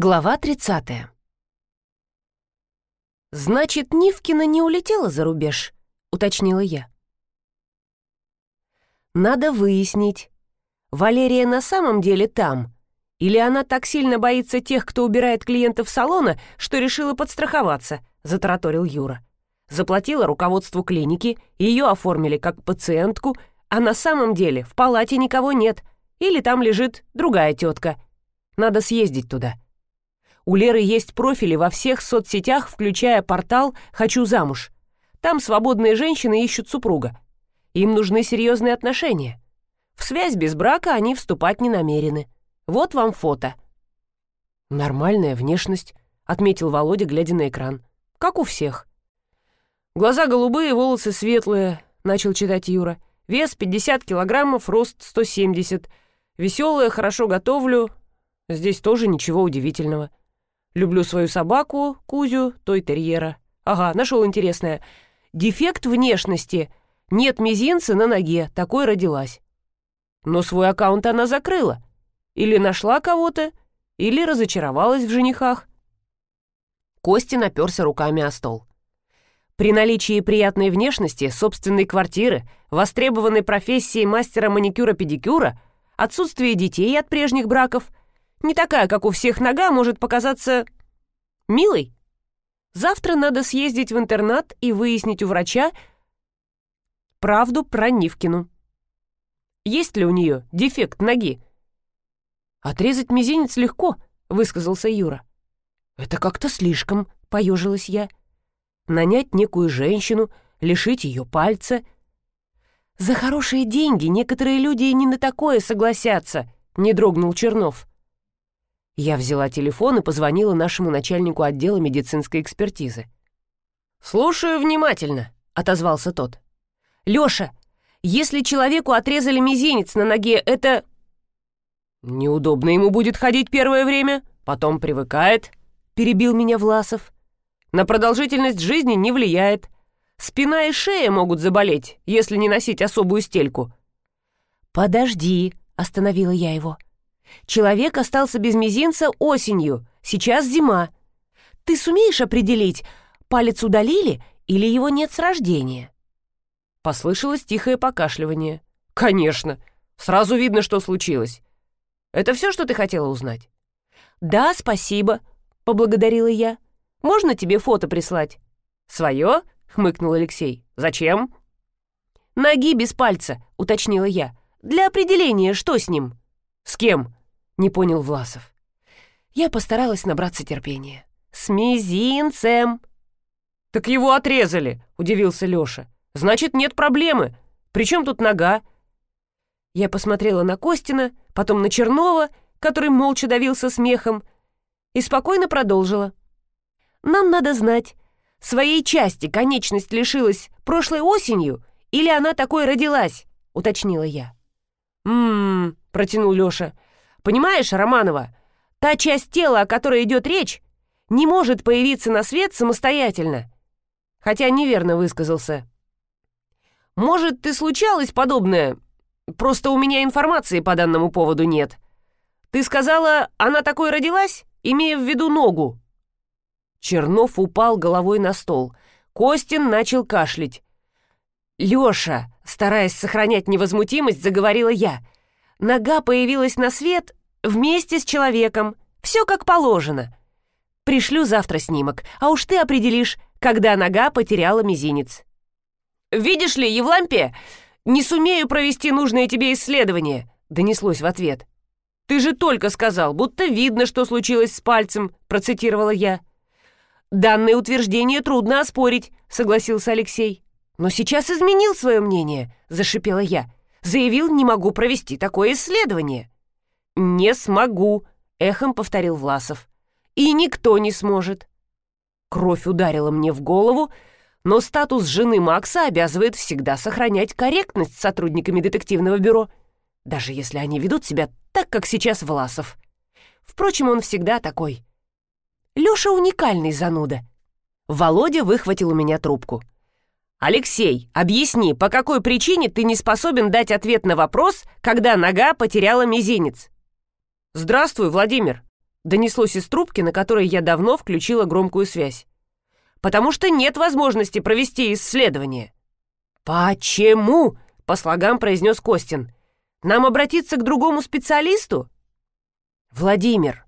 Глава 30. «Значит, Нивкина не улетела за рубеж?» — уточнила я. «Надо выяснить, Валерия на самом деле там, или она так сильно боится тех, кто убирает клиентов салона, что решила подстраховаться», — затараторил Юра. Заплатила руководству клиники, ее оформили как пациентку, а на самом деле в палате никого нет, или там лежит другая тетка. Надо съездить туда». У Леры есть профили во всех соцсетях, включая портал «Хочу замуж». Там свободные женщины ищут супруга. Им нужны серьезные отношения. В связь без брака они вступать не намерены. Вот вам фото. «Нормальная внешность», — отметил Володя, глядя на экран. «Как у всех». «Глаза голубые, волосы светлые», — начал читать Юра. «Вес 50 килограммов, рост 170. Веселая, хорошо готовлю. Здесь тоже ничего удивительного». Люблю свою собаку, Кузю, той терьера. Ага, нашел интересное. Дефект внешности. Нет мизинца на ноге, такой родилась. Но свой аккаунт она закрыла. Или нашла кого-то, или разочаровалась в женихах. Костя наперся руками о стол. При наличии приятной внешности, собственной квартиры, востребованной профессии мастера маникюра-педикюра, отсутствие детей от прежних браков, не такая, как у всех нога, может показаться милой. Завтра надо съездить в интернат и выяснить у врача правду про Нивкину. Есть ли у нее дефект ноги? «Отрезать мизинец легко», — высказался Юра. «Это как-то слишком», — поежилась я. «Нанять некую женщину, лишить ее пальца». «За хорошие деньги некоторые люди и не на такое согласятся», — не дрогнул Чернов. Я взяла телефон и позвонила нашему начальнику отдела медицинской экспертизы. «Слушаю внимательно», — отозвался тот. «Лёша, если человеку отрезали мизинец на ноге, это...» «Неудобно ему будет ходить первое время, потом привыкает», — перебил меня Власов. «На продолжительность жизни не влияет. Спина и шея могут заболеть, если не носить особую стельку». «Подожди», — остановила я его. Человек остался без мизинца осенью, сейчас зима. Ты сумеешь определить, палец удалили или его нет с рождения?» Послышалось тихое покашливание. «Конечно. Сразу видно, что случилось. Это все, что ты хотела узнать?» «Да, спасибо», — поблагодарила я. «Можно тебе фото прислать?» «Свое?» — хмыкнул Алексей. «Зачем?» «Ноги без пальца», — уточнила я. «Для определения, что с ним?» «С кем?» Не понял Власов. Я постаралась набраться терпения. «С мизинцем!» «Так его отрезали!» — удивился Лёша. «Значит, нет проблемы. Причем тут нога?» Я посмотрела на Костина, потом на Чернова, который молча давился смехом, и спокойно продолжила. «Нам надо знать, своей части конечность лишилась прошлой осенью или она такой родилась?» — уточнила я. «М-м-м», протянул Лёша, — Понимаешь, Романова, та часть тела, о которой идет речь, не может появиться на свет самостоятельно. Хотя неверно высказался. Может, ты случалось подобное? Просто у меня информации по данному поводу нет. Ты сказала, она такой родилась, имея в виду ногу. Чернов упал головой на стол. Костин начал кашлять. «Лёша», стараясь сохранять невозмутимость, заговорила я. «Нога появилась на свет Вместе с человеком. Все как положено. Пришлю завтра снимок, а уж ты определишь, когда нога потеряла мизинец. «Видишь ли, Евлампия, не сумею провести нужное тебе исследование», — донеслось в ответ. «Ты же только сказал, будто видно, что случилось с пальцем», — процитировала я. «Данное утверждение трудно оспорить», — согласился Алексей. «Но сейчас изменил свое мнение», — зашипела я. «Заявил, не могу провести такое исследование». «Не смогу», — эхом повторил Власов. «И никто не сможет». Кровь ударила мне в голову, но статус жены Макса обязывает всегда сохранять корректность сотрудниками детективного бюро, даже если они ведут себя так, как сейчас Власов. Впрочем, он всегда такой. Лёша уникальный зануда. Володя выхватил у меня трубку. «Алексей, объясни, по какой причине ты не способен дать ответ на вопрос, когда нога потеряла мизинец?» «Здравствуй, Владимир. донеслось из трубки, на которой я давно включила громкую связь. «Потому что нет возможности провести исследование». «Почему?» — по слогам произнес Костин. «Нам обратиться к другому специалисту?» «Владимир,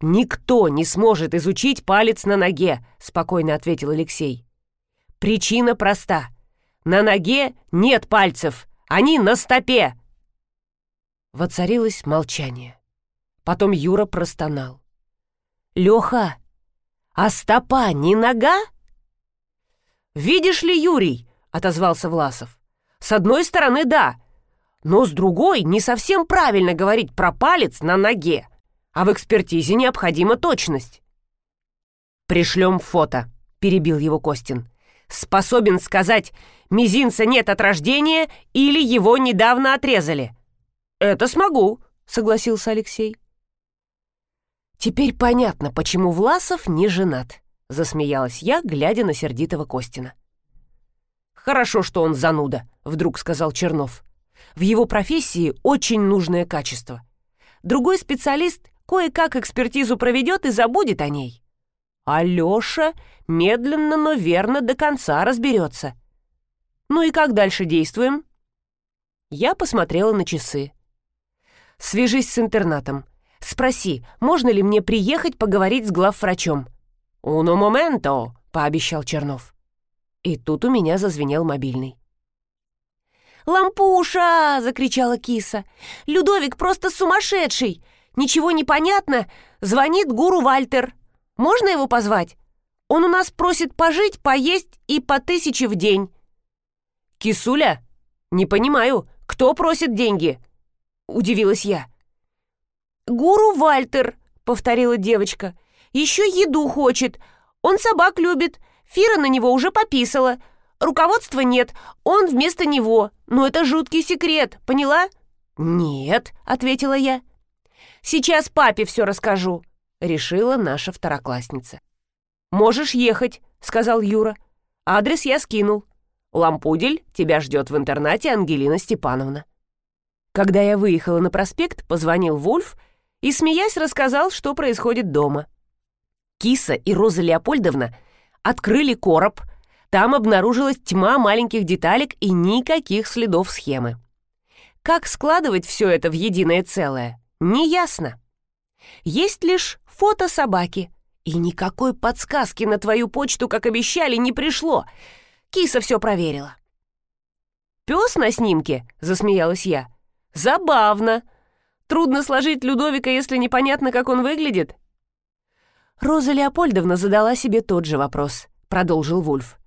никто не сможет изучить палец на ноге», — спокойно ответил Алексей. «Причина проста. На ноге нет пальцев, они на стопе». Воцарилось молчание. Потом Юра простонал. «Леха, а стопа не нога?» «Видишь ли, Юрий», — отозвался Власов, — «с одной стороны, да, но с другой не совсем правильно говорить про палец на ноге, а в экспертизе необходима точность». «Пришлем фото», — перебил его Костин. «Способен сказать, мизинца нет от рождения или его недавно отрезали». «Это смогу», — согласился Алексей. «Теперь понятно, почему Власов не женат», — засмеялась я, глядя на сердитого Костина. «Хорошо, что он зануда», — вдруг сказал Чернов. «В его профессии очень нужное качество. Другой специалист кое-как экспертизу проведет и забудет о ней. А Леша медленно, но верно до конца разберется. Ну и как дальше действуем?» Я посмотрела на часы. «Свяжись с интернатом. Спроси, можно ли мне приехать поговорить с главврачом?» «Уно моменто», — пообещал Чернов. И тут у меня зазвенел мобильный. «Лампуша!» — закричала киса. «Людовик просто сумасшедший! Ничего не понятно! Звонит гуру Вальтер. Можно его позвать? Он у нас просит пожить, поесть и по тысяче в день». «Кисуля? Не понимаю, кто просит деньги?» — удивилась я. «Гуру Вальтер», — повторила девочка. «Еще еду хочет. Он собак любит. Фира на него уже пописала. Руководства нет, он вместо него. Но это жуткий секрет, поняла?» «Нет», — ответила я. «Сейчас папе все расскажу», — решила наша второклассница. «Можешь ехать», — сказал Юра. «Адрес я скинул. Лампудель, тебя ждет в интернате Ангелина Степановна». Когда я выехала на проспект, позвонил Вульф и, смеясь, рассказал, что происходит дома. Киса и Роза Леопольдовна открыли короб, там обнаружилась тьма маленьких деталек и никаких следов схемы. Как складывать все это в единое целое, неясно. Есть лишь фото собаки, и никакой подсказки на твою почту, как обещали, не пришло. Киса все проверила. «Пес на снимке?» — засмеялась я. «Забавно!» Трудно сложить Людовика, если непонятно, как он выглядит». Роза Леопольдовна задала себе тот же вопрос, продолжил Вульф.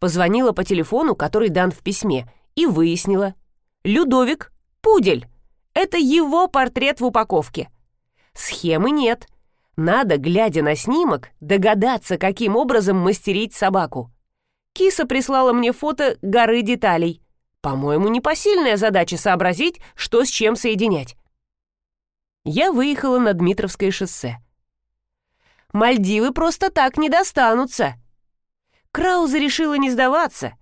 Позвонила по телефону, который дан в письме, и выяснила. Людовик — пудель. Это его портрет в упаковке. Схемы нет. Надо, глядя на снимок, догадаться, каким образом мастерить собаку. Киса прислала мне фото горы деталей. По-моему, непосильная задача сообразить, что с чем соединять я выехала на Дмитровское шоссе. Мальдивы просто так не достанутся. Крауза решила не сдаваться.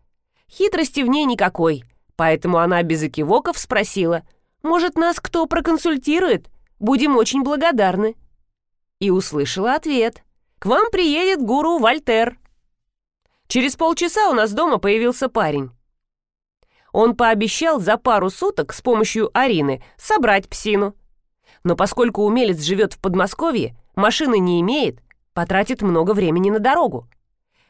Хитрости в ней никакой, поэтому она без экивоков спросила, «Может, нас кто проконсультирует? Будем очень благодарны». И услышала ответ. «К вам приедет гуру Вольтер». Через полчаса у нас дома появился парень. Он пообещал за пару суток с помощью Арины собрать псину – но поскольку умелец живет в Подмосковье, машины не имеет, потратит много времени на дорогу.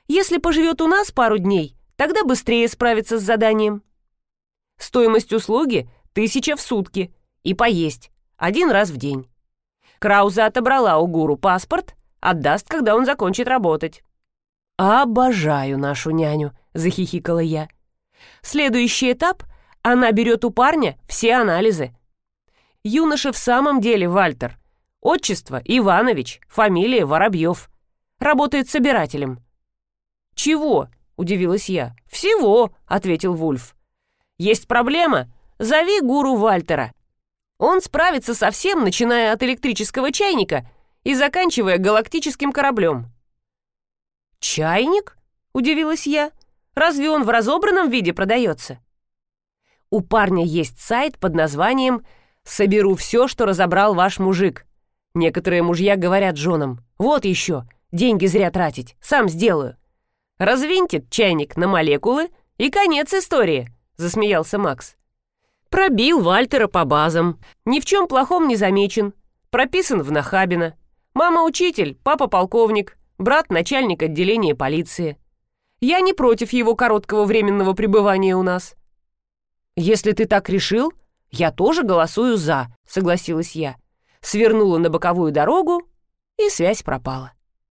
Если поживет у нас пару дней, тогда быстрее справится с заданием. Стоимость услуги – тысяча в сутки. И поесть. Один раз в день. Крауза отобрала у гуру паспорт, отдаст, когда он закончит работать. «Обожаю нашу няню», – захихикала я. Следующий этап – она берет у парня все анализы – Юноша в самом деле Вальтер. Отчество Иванович, фамилия Воробьев. Работает собирателем. «Чего?» – удивилась я. «Всего», – ответил Вульф. «Есть проблема? Зови гуру Вальтера. Он справится со всем, начиная от электрического чайника и заканчивая галактическим кораблем». «Чайник?» – удивилась я. «Разве он в разобранном виде продается?» У парня есть сайт под названием «Соберу все, что разобрал ваш мужик». Некоторые мужья говорят женам, вот еще, деньги зря тратить, сам сделаю. Развинтит чайник на молекулы и конец истории, засмеялся Макс. Пробил Вальтера по базам, ни в чем плохом не замечен, прописан в Нахабино. Мама учитель, папа полковник, брат начальник отделения полиции. Я не против его короткого временного пребывания у нас. Если ты так решил, я тоже голосую «за», согласилась я. Свернула на боковую дорогу, и связь пропала.